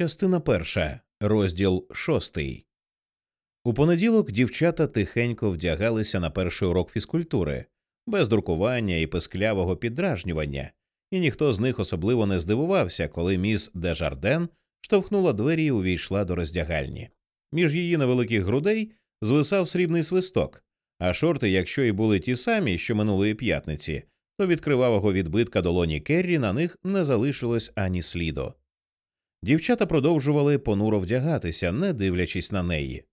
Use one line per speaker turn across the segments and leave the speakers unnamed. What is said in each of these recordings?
Частина перша, розділ шостий. У понеділок дівчата тихенько вдягалися на перший урок фізкультури, без друкування і писклявого піддражнювання, і ніхто з них особливо не здивувався, коли міс Дежарден штовхнула двері і увійшла до роздягальні. Між її невеликих грудей звисав срібний свисток, а шорти, якщо й були ті самі, що минулої п'ятниці, то від кривавого відбитка долоні Керрі на них не залишилось ані сліду. Дівчата продовжували понуро вдягатися, не дивлячись на неї.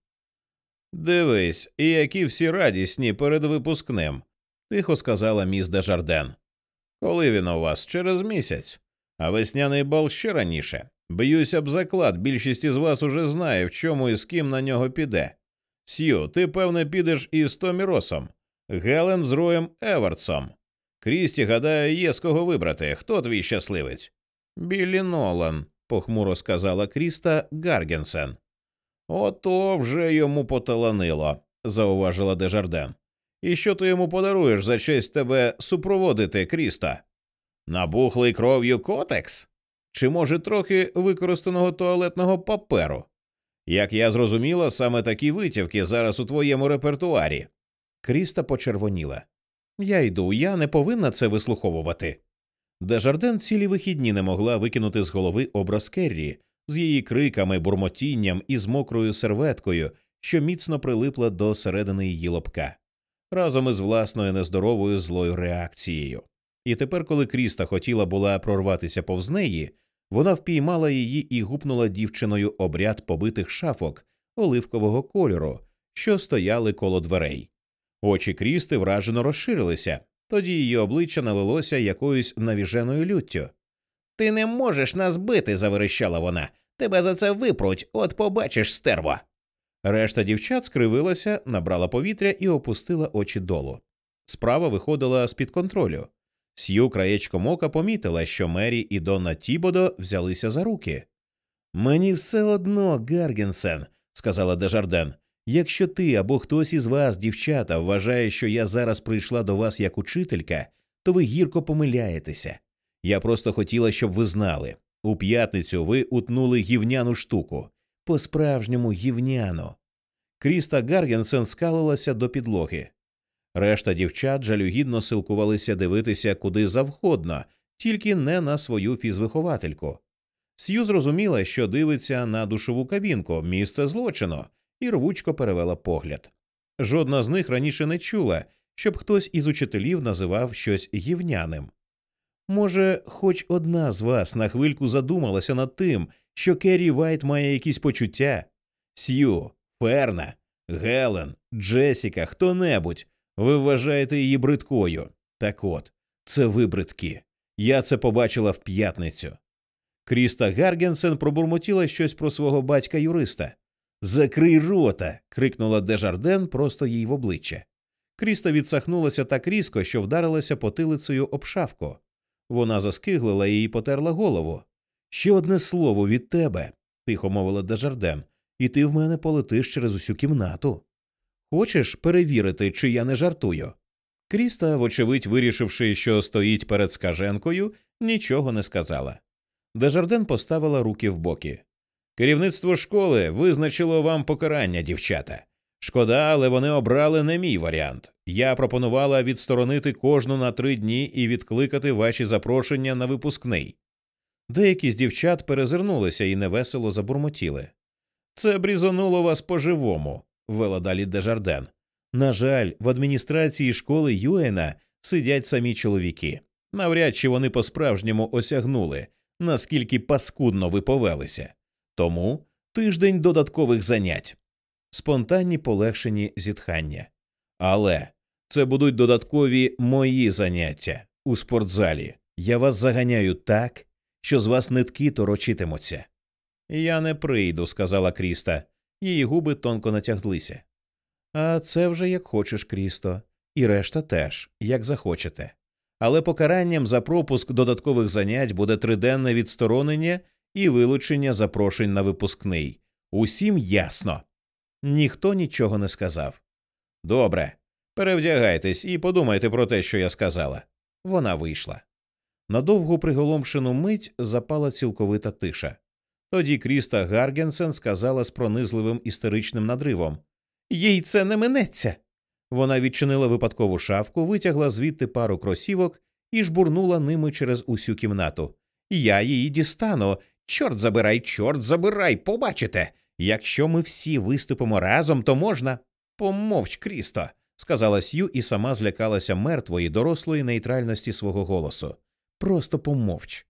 Дивись, які всі радісні перед випускним, тихо сказала міс Дежарден. Коли він у вас через місяць, а весняний бал ще раніше. Б'юся б заклад, більшість із вас уже знає, в чому і з ким на нього піде. Сью, ти, певне, підеш із Томі Росом, Гелен з Роєм Евертсом. Крісті, гадаю, є з кого вибрати. Хто твій щасливець? Біллі Нолан, похмуро сказала Кріста Гаргенсен. Ото вже йому поталанило, зауважила Дежарден. І що ти йому подаруєш за честь тебе супроводити, Кріста? Набухлий кров'ю котекс? Чи, може, трохи використаного туалетного паперу? Як я зрозуміла, саме такі витівки зараз у твоєму репертуарі. Кріста почервоніла. Я йду, я не повинна це вислуховувати. Дежарден цілі вихідні не могла викинути з голови образ Керрі з її криками, бурмотінням і з мокрою серветкою, що міцно прилипла до середини її лобка, разом із власною нездоровою злою реакцією. І тепер, коли Кріста хотіла була прорватися повз неї, вона впіймала її і гупнула дівчиною обряд побитих шафок оливкового кольору, що стояли коло дверей. Очі Крісти вражено розширилися, тоді її обличчя налилося якоюсь навіженою люттю. Ти не можеш нас бити, заверещала вона. Тебе за це випруть, от побачиш стерво. Решта дівчат скривилася, набрала повітря і опустила очі долу. Справа виходила з під контролю. Сью краєчком ока помітила, що Мері і Донна Тібодо взялися за руки. Мені все одно, Гаргенсен, сказала Дежарден. Якщо ти або хтось із вас, дівчата, вважає, що я зараз прийшла до вас як учителька, то ви гірко помиляєтеся. Я просто хотіла, щоб ви знали. У п'ятницю ви утнули гівняну штуку, по справжньому гівняну. Кріста Гаргенсен скалилася до підлоги. Решта дівчат жалюгідно силкувалися дивитися куди завгодно, тільки не на свою фізвиховательку. Сью зрозуміла, що дивиться на душову кабінку, місце злочину, і рвучко перевела погляд. Жодна з них раніше не чула, щоб хтось із учителів називав щось гівняним. Може, хоч одна з вас на хвильку задумалася над тим, що Керрі Вайт має якісь почуття? Сью, Ферна, Гелен, Джесіка, хто небудь. Ви вважаєте її бридкою. Так от, це ви бридкі. Я це побачила в п'ятницю. Кріста Гаргенсен пробурмотіла щось про свого батька юриста. Закрий рота. крикнула Дежарден просто їй в обличчя. Кріста відсахнулася так різко, що вдарилася потилицею об шафку. Вона заскиглила і потерла голову. Ще одне слово від тебе, тихо мовила Дежарден, і ти в мене полетиш через усю кімнату. Хочеш перевірити, чи я не жартую? Кріста, вочевидь, вирішивши, що стоїть перед скаженкою, нічого не сказала. Дежарден поставила руки в боки. Керівництво школи визначило вам покарання, дівчата. Шкода, але вони обрали не мій варіант. Я пропонувала відсторонити кожну на три дні і відкликати ваші запрошення на випускний. Деякі з дівчат перезирнулися і невесело забурмотіли. Це брізонуло вас по-живому, вела далі Дежарден. На жаль, в адміністрації школи Юена сидять самі чоловіки. Навряд чи вони по справжньому осягнули, наскільки паскудно ви повелися. Тому тиждень додаткових занять, спонтанні полегшені зітхання. Але це будуть додаткові мої заняття у спортзалі. Я вас заганяю так, що з вас нитки торочитимуться. Я не прийду, сказала Кріста. Її губи тонко натяглися. А це вже як хочеш, Крісто, і решта теж, як захочете. Але покаранням за пропуск додаткових занять буде триденне відсторонення і вилучення запрошень на випускний. Усім ясно. Ніхто нічого не сказав. Добре, перевдягайтесь і подумайте про те, що я сказала. Вона вийшла. На довгу приголомшену мить запала цілковита тиша. Тоді Кріста Гаргенсен сказала з пронизливим істеричним надривом Їй це не минеться. Вона відчинила випадкову шафку, витягла звідти пару кросівок і жбурнула ними через усю кімнату. Я її дістану. Чорт забирай, чорт забирай, побачите. Якщо ми всі виступимо разом, то можна. Помовч, Крісто, сказала Сью і сама злякалася мертвої, дорослої нейтральності свого голосу. Просто помовч.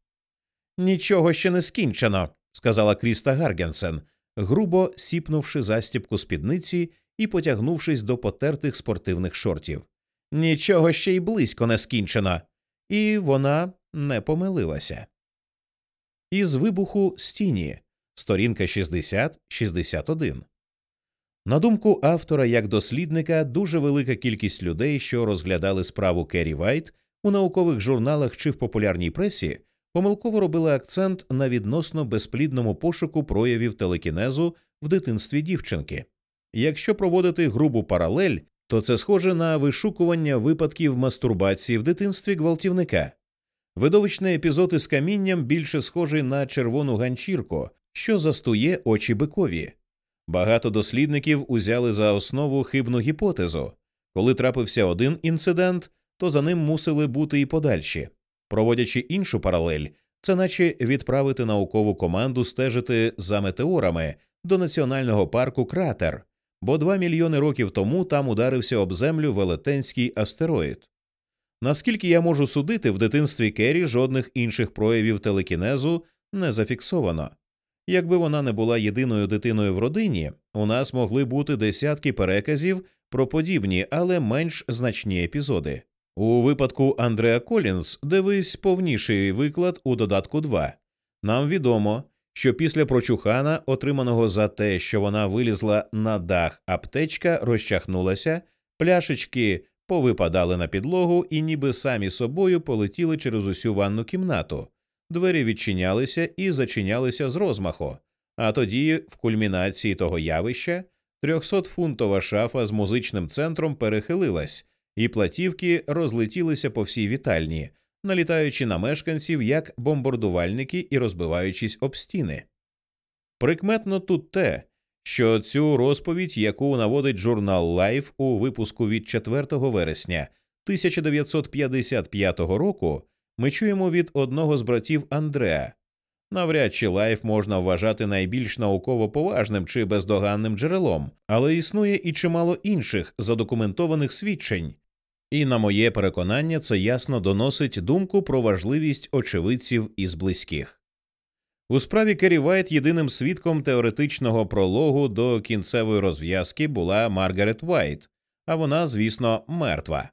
Нічого ще не скінчено, сказала Кріста Гаргенсен, грубо сіпнувши застіпку спідниці і потягнувшись до потертих спортивних шортів. Нічого ще й близько не скінчено. І вона не помилилася. Із вибуху стіні сторінка 60-61. На думку автора, як дослідника, дуже велика кількість людей, що розглядали справу Керрі Вайт у наукових журналах чи в популярній пресі, помилково робили акцент на відносно безплідному пошуку проявів телекінезу в дитинстві дівчинки. Якщо проводити грубу паралель, то це схоже на вишукування випадків мастурбації в дитинстві гвалтівника. Видовищний епізод із камінням більше схожий на червону ганчірку, що застує очі бикові. Багато дослідників узяли за основу хибну гіпотезу коли трапився один інцидент, то за ним мусили бути і подальші. Проводячи іншу паралель, це наче відправити наукову команду стежити за метеорами до національного парку Кратер, бо два мільйони років тому там ударився об землю велетенський астероїд. Наскільки я можу судити, в дитинстві Керрі жодних інших проявів телекінезу не зафіксовано. Якби вона не була єдиною дитиною в родині, у нас могли бути десятки переказів про подібні, але менш значні епізоди. У випадку Андреа Колінс дивись повніший виклад у додатку 2. Нам відомо, що після прочухана, отриманого за те, що вона вилізла на дах, аптечка розчахнулася, пляшечки повипадали на підлогу і ніби самі собою полетіли через усю ванну кімнату. Двері відчинялися і зачинялися з розмаху. А тоді, в кульмінації того явища, трьохсотфунтова шафа з музичним центром перехилилась, і платівки розлетілися по всій вітальні, налітаючи на мешканців як бомбардувальники і розбиваючись об стіни. Прикметно тут те, що цю розповідь, яку наводить журнал Life у випуску від 4 вересня 1955 року, ми чуємо від одного з братів Андреа. Навряд чи Life можна вважати найбільш науково поважним чи бездоганним джерелом, але існує і чимало інших задокументованих свідчень, і, на моє переконання, це ясно доносить думку про важливість очевидців із близьких. У справі Керрі Вайт єдиним свідком теоретичного прологу до кінцевої розв'язки була Маргарет Вайт, а вона, звісно, мертва.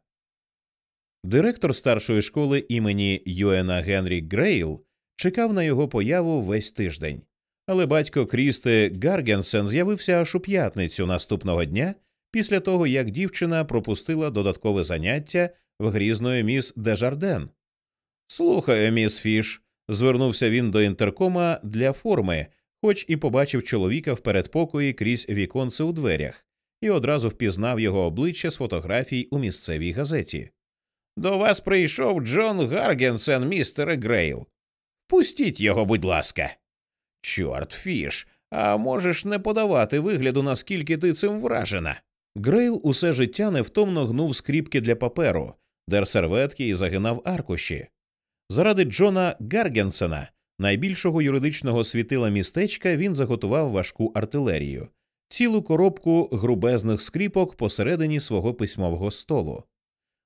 Директор старшої школи імені Юена Генрі Грейл чекав на його появу весь тиждень, але батько Крісти Гаргенсен з'явився аж у п'ятницю наступного дня після того, як дівчина пропустила додаткове заняття в грізної міс Дежарден. Слухаю, міс Фіш, звернувся він до інтеркома для форми, хоч і побачив чоловіка в передпокої крізь віконце у дверях, і одразу впізнав його обличчя з фотографій у місцевій газеті. До вас прийшов Джон Гаргенсен, містере Грейл. Пустіть його, будь ласка. Чорт, Фіш, а можеш не подавати вигляду, наскільки ти цим вражена. Грейл усе життя невтомно гнув скріпки для паперу, дер серветки і загинав аркуші. Заради Джона Гаргенсена, найбільшого юридичного світила містечка, він заготував важку артилерію, цілу коробку грубезних скріпок посередині свого письмового столу.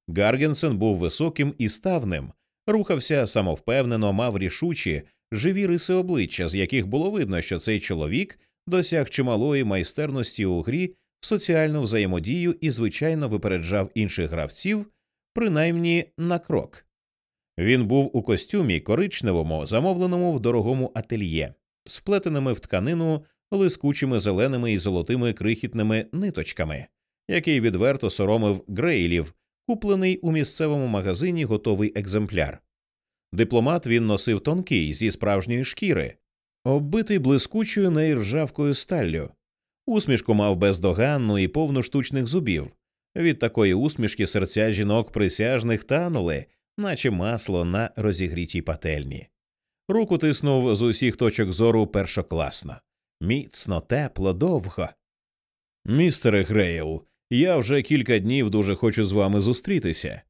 Гаргенсен був високим і ставним, рухався самовпевнено, мав рішучі, живі риси обличчя, з яких було видно, що цей чоловік досяг чималої майстерності у грі соціальну взаємодію і, звичайно, випереджав інших гравців, принаймні на крок. Він був у костюмі коричневому, замовленому в дорогому ательє, з вплетеними в тканину лискучими зеленими і золотими крихітними ниточками, який відверто соромив грейлів, куплений у місцевому магазині готовий екземпляр. Дипломат він носив тонкий зі справжньої шкіри, оббитий блискучою неіржавкою сталлю, Усмішку мав бездоганну і повну штучних зубів. Від такої усмішки серця жінок присяжних танули, наче масло на розігрітій пательні. Руку тиснув з усіх точок зору першокласно. Міцно, тепло, довго. Містере Грейл, я вже кілька днів дуже хочу з вами зустрітися.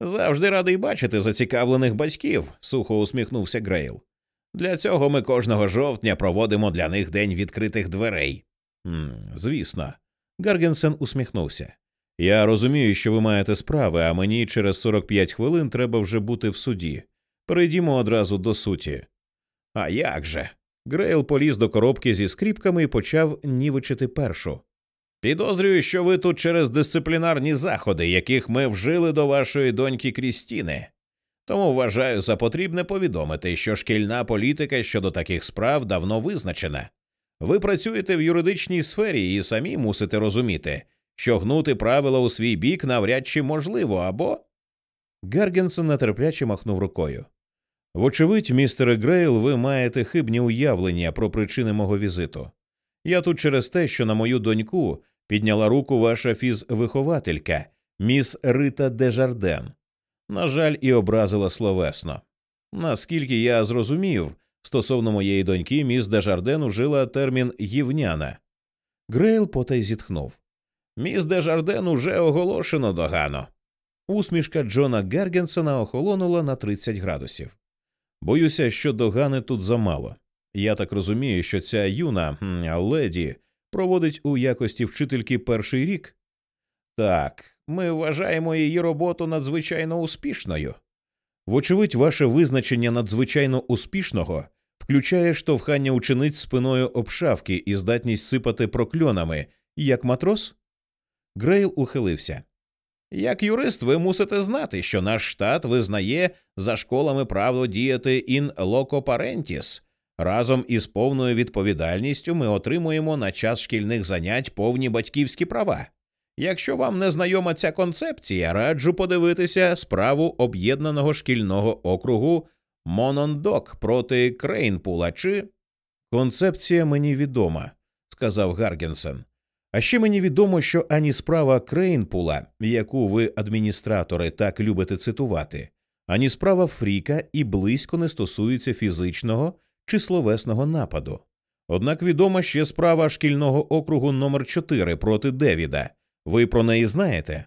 Завжди радий бачити зацікавлених батьків, сухо усміхнувся Грейл. Для цього ми кожного жовтня проводимо для них день відкритих дверей. «М, Звісно. Гаргенсен усміхнувся. Я розумію, що ви маєте справи, а мені через 45 хвилин треба вже бути в суді. Перейдімо одразу до суті. А як же? Грейл поліз до коробки зі скріпками і почав нівечити першу. Підозрюю, що ви тут через дисциплінарні заходи, яких ми вжили до вашої доньки Крістіни. Тому вважаю за потрібне повідомити, що шкільна політика щодо таких справ давно визначена. Ви працюєте в юридичній сфері і самі мусите розуміти, що гнути правила у свій бік навряд чи можливо або. Гаргенсен нетерпляче махнув рукою. Вочевидь, містере Грейл, ви маєте хибні уявлення про причини мого візиту. Я тут через те, що на мою доньку підняла руку ваша фізвихователька, міс Рита Дежарден. На жаль, і образила словесно. Наскільки я зрозумів, стосовно моєї доньки, міс Дежарден ужила термін гівняна. Грейл потай зітхнув. Міс Дежарден уже оголошено догану. Усмішка Джона Гаргенсена охолонула на 30 градусів. Боюся, що догани тут замало. Я так розумію, що ця юна леді проводить у якості вчительки перший рік. Так, ми вважаємо її роботу надзвичайно успішною. Вочевидь, ваше визначення надзвичайно успішного включає штовхання учениць спиною об шафки і здатність сипати прокльонами, як матрос? Грейл ухилився. Як юрист, ви мусите знати, що наш штат визнає за школами право діяти in loco parentis. Разом із повною відповідальністю ми отримуємо на час шкільних занять повні батьківські права. Якщо вам не знайома ця концепція, раджу подивитися справу об'єднаного шкільного округу Монондок проти Крейнпула чи. Концепція мені відома, сказав Гаргенсен. А ще мені відомо, що ані справа Крейнпула, яку ви, адміністратори, так любите цитувати, ані справа Фріка і близько не стосується фізичного чи словесного нападу. Однак відома ще справа шкільного округу номер 4 проти Девіда. Ви про неї знаєте?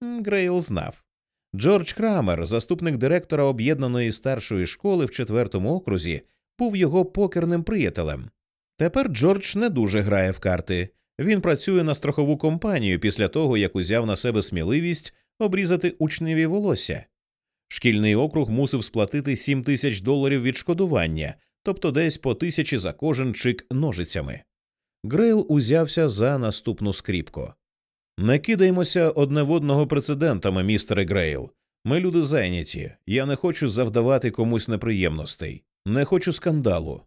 Грейл знав. Джордж Крамер, заступник директора об'єднаної старшої школи в четвертому окрузі, був його покерним приятелем. Тепер Джордж не дуже грає в карти. Він працює на страхову компанію після того, як узяв на себе сміливість обрізати учневі волосся. Шкільний округ мусив сплатити 7 тисяч доларів відшкодування, тобто десь по тисячі за кожен чик ножицями. Грейл узявся за наступну скріпку. Не кидаймося одне в одного прецедентами, містере Грейл. Ми люди зайняті. Я не хочу завдавати комусь неприємностей, не хочу скандалу.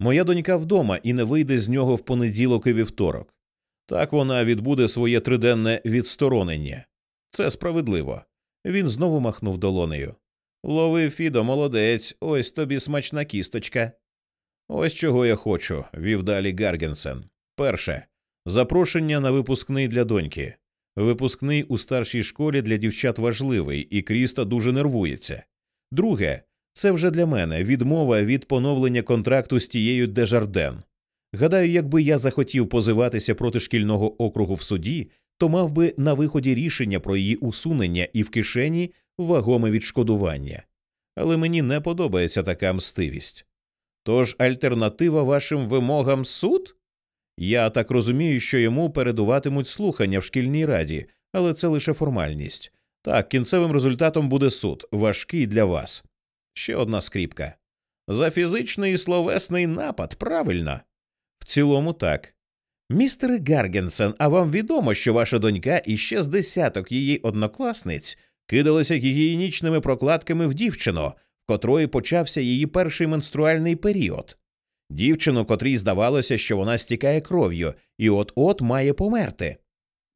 Моя донька вдома і не вийде з нього в понеділок і вівторок. Так вона відбуде своє триденне відсторонення. Це справедливо. Він знову махнув долонею. Лови, Фідо, молодець, ось тобі смачна кісточка. Ось чого я хочу, вів далі Гаргенсен. Перше запрошення на випускний для доньки. Випускний у старшій школі для дівчат важливий, і Кріста дуже нервується. Друге, це вже для мене відмова від поновлення контракту з тією Дежарден. Гадаю, якби я захотів позиватися проти шкільного округу в суді, то мав би на виході рішення про її усунення і в кишені вагоме відшкодування. Але мені не подобається така мстивість. Тож альтернатива вашим вимогам суд? Я так розумію, що йому передуватимуть слухання в шкільній раді, але це лише формальність. Так, кінцевим результатом буде суд, важкий для вас. Ще одна скріпка. За фізичний і словесний напад, правильно? Цілому так. Містере Гаргенсен, а вам відомо, що ваша донька і ще з десяток її однокласниць кидалися гігієнічними прокладками в дівчину, в котрої почався її перший менструальний період. Дівчину, котрій здавалося, що вона стікає кров'ю і от-от має померти.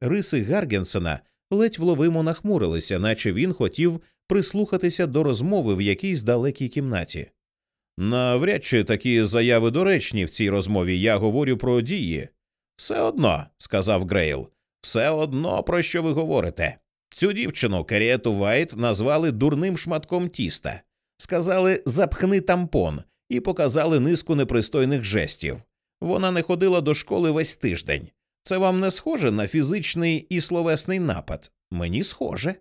Риси Гаргенсена ледь вловимо нахмурилися, наче він хотів прислухатися до розмови в якійсь далекій кімнаті. Навряд чи такі заяви доречні в цій розмові я говорю про дії. Все одно, сказав Грейл, все одно про що ви говорите. Цю дівчину Каріету Вайт назвали дурним шматком тіста. Сказали запхни тампон, і показали низку непристойних жестів. Вона не ходила до школи весь тиждень. Це вам не схоже на фізичний і словесний напад? Мені схоже.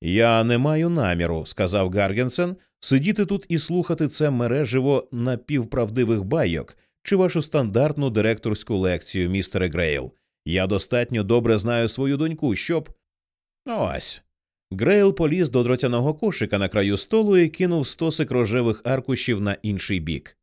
Я не маю наміру, сказав Гаргенсен, сидіти тут і слухати це мереживо напівправдивих байок чи вашу стандартну директорську лекцію, містере Грейл. Я достатньо добре знаю свою доньку, щоб. Ось. Грейл поліз до дротяного кошика на краю столу і кинув стосик рожевих аркушів на інший бік.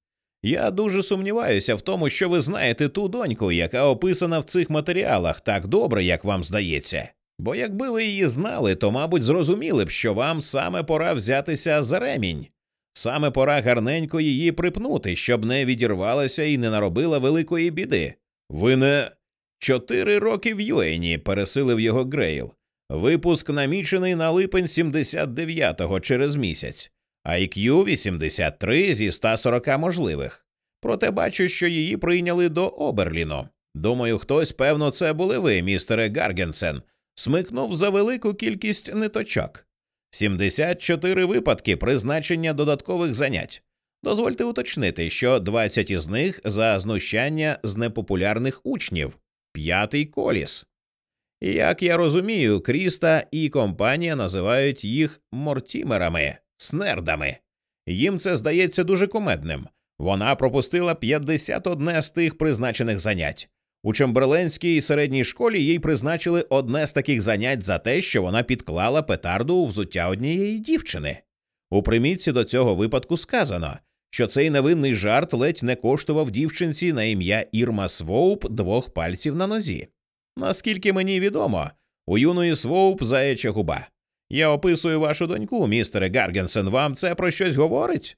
Я дуже сумніваюся в тому, що ви знаєте ту доньку, яка описана в цих матеріалах так добре, як вам здається. Бо якби ви її знали, то, мабуть, зрозуміли б, що вам саме пора взятися за ремінь. Саме пора гарненько її припнути, щоб не відірвалася і не наробила великої біди. Вона чотири роки в Юені, пересилив його Грейл. Випуск намічений на липень 79-го через місяць, IQ 83 зі 140 можливих. Проте бачу, що її прийняли до Оберліну. Думаю, хтось, певно, це були ви, містере Гаргенсен, смикнув за велику кількість ниточок. 74 випадки призначення додаткових занять. Дозвольте уточнити, що 20 із них за знущання з непопулярних учнів, п'ятий коліс. Як я розумію, Кріста і компанія називають їх мортімерами, снердами. Їм це здається дуже кумедним. Вона пропустила 51 з тих призначених занять. У Чемберленській середній школі їй призначили одне з таких занять за те, що вона підклала петарду у взуття однієї дівчини. У примітці до цього випадку сказано, що цей невинний жарт ледь не коштував дівчинці на ім'я Ірма Своуп двох пальців на нозі. Наскільки мені відомо, у юної Своуп заяча губа. Я описую вашу доньку, містере Гаргенсен. Вам це про щось говорить?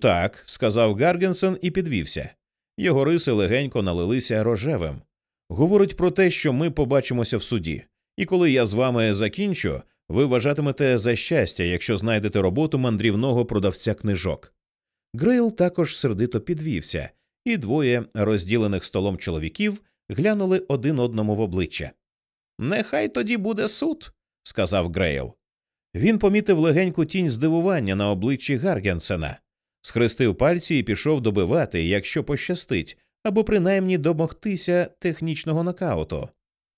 Так, сказав Гаргенсен і підвівся. Його риси легенько налилися рожевим. Говорить про те, що ми побачимося в суді, і коли я з вами закінчу, ви вважатимете за щастя, якщо знайдете роботу мандрівного продавця книжок. Грейл також сердито підвівся, і двоє розділених столом чоловіків глянули один одному в обличчя. Нехай тоді буде суд, сказав Грейл. Він помітив легеньку тінь здивування на обличчі Гаргенсена схрестив пальці і пішов добивати, якщо пощастить, або принаймні домогтися технічного нокауту,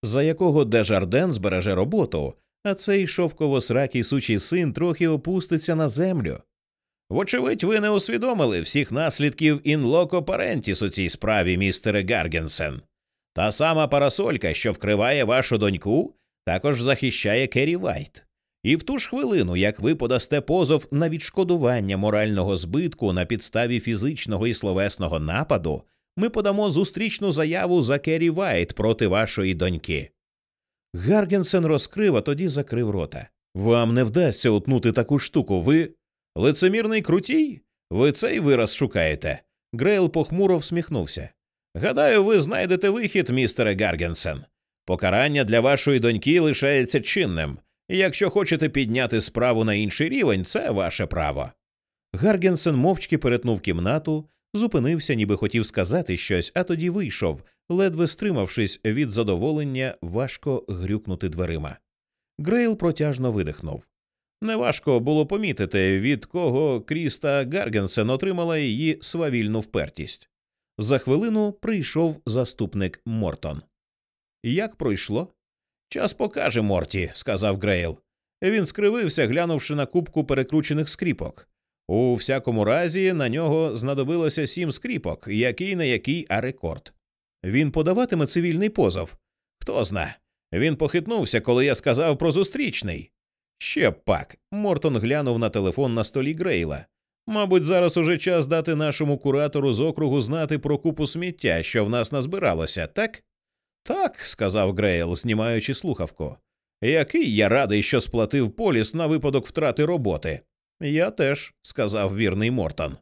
за якого Дежарден збереже роботу, а цей шовково-сракий сучий син трохи опуститься на землю. Вочевидь, ви не усвідомили всіх наслідків інлоко парентіс у цій справі, містере Гаргенсен. Та сама парасолька, що вкриває вашу доньку, також захищає Керрі Вайт. І в ту ж хвилину, як ви подасте позов на відшкодування морального збитку на підставі фізичного і словесного нападу, ми подамо зустрічну заяву за Керрі Вайт проти вашої доньки. Гаргенсен розкрив, а тоді закрив рота. Вам не вдасться утнути таку штуку. Ви лицемірний крутій? Ви цей вираз шукаєте? Грейл похмуро всміхнувся. Гадаю, ви знайдете вихід, містере Гаргенсен. Покарання для вашої доньки лишається чинним. Якщо хочете підняти справу на інший рівень, це ваше право. Гаргенсен мовчки перетнув кімнату, зупинився, ніби хотів сказати щось, а тоді вийшов, ледве стримавшись від задоволення, важко грюкнути дверима. Грейл протяжно видихнув. Неважко було помітити, від кого Кріста Гаргенсен отримала її свавільну впертість. За хвилину прийшов заступник Мортон. Як пройшло? Час покаже Морті, сказав Грейл. Він скривився, глянувши на купку перекручених скріпок. У всякому разі, на нього знадобилося сім скріпок, який не який, а рекорд. Він подаватиме цивільний позов. Хто зна. Він похитнувся, коли я сказав про зустрічний. Ще б пак. Мортон глянув на телефон на столі Грейла. Мабуть, зараз уже час дати нашому куратору з округу знати про купу сміття, що в нас назбиралося, так? Так, сказав Грейл, знімаючи слухавку. Який я радий, що сплатив поліс на випадок втрати роботи. Я теж, сказав вірний Мортон.